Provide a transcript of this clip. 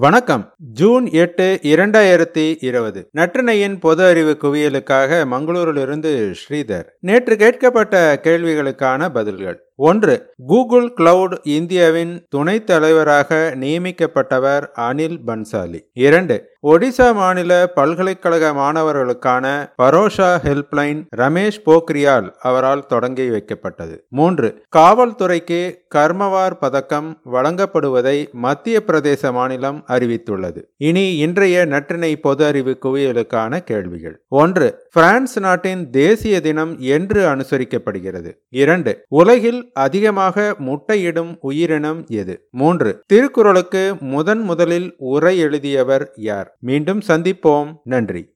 வணக்கம். ஜூன் எட்டு இரண்டாயிரத்தி இருபது. நற்றினையின் பொது அறிவு குவியலுக்காக மங்களூரிலிருந்து ஸ்ரீதர். நேற்று கேட்கப்பட்ட கேள்விகளுக்கான பதில்கள். ஒன்று கூகுள் கிளவுட் இந்தியாவின் துணைத் தலைவராக நியமிக்கப்பட்டவர் அனில் பன்சாலி. இரண்டு ஒடிசா மாநில பல்கலைக்கழக மாணவர்களுக்கான பரோஷா ஹெல்ப்லைன் ரமேஷ் போக்ரியால் அவரால் தொடங்கி வைக்கப்பட்டது. மூன்று காவல்துறைக்கு கர்மவார் பதக்கம் வழங்கப்படுவதை மத்திய பிரதேச மாநிலம் அறிவித்துள்ளது. இனி இன்றைய நற்றினை பொது அறிவு குவியலுக்கான கேள்விகள். ஒன்று பிரான்ஸ் நாட்டின் தேசிய தினம் என்று அனுசரிக்கப்படுகிறது. இரண்டு உலகில் அதிகமாக முட்டையிடும் உயிரினம் எது? மூன்று. திருக்குறளுக்கு முதன் முதலில் உரை எழுதியவர் யார்? மீண்டும் சந்திப்போம். நன்றி.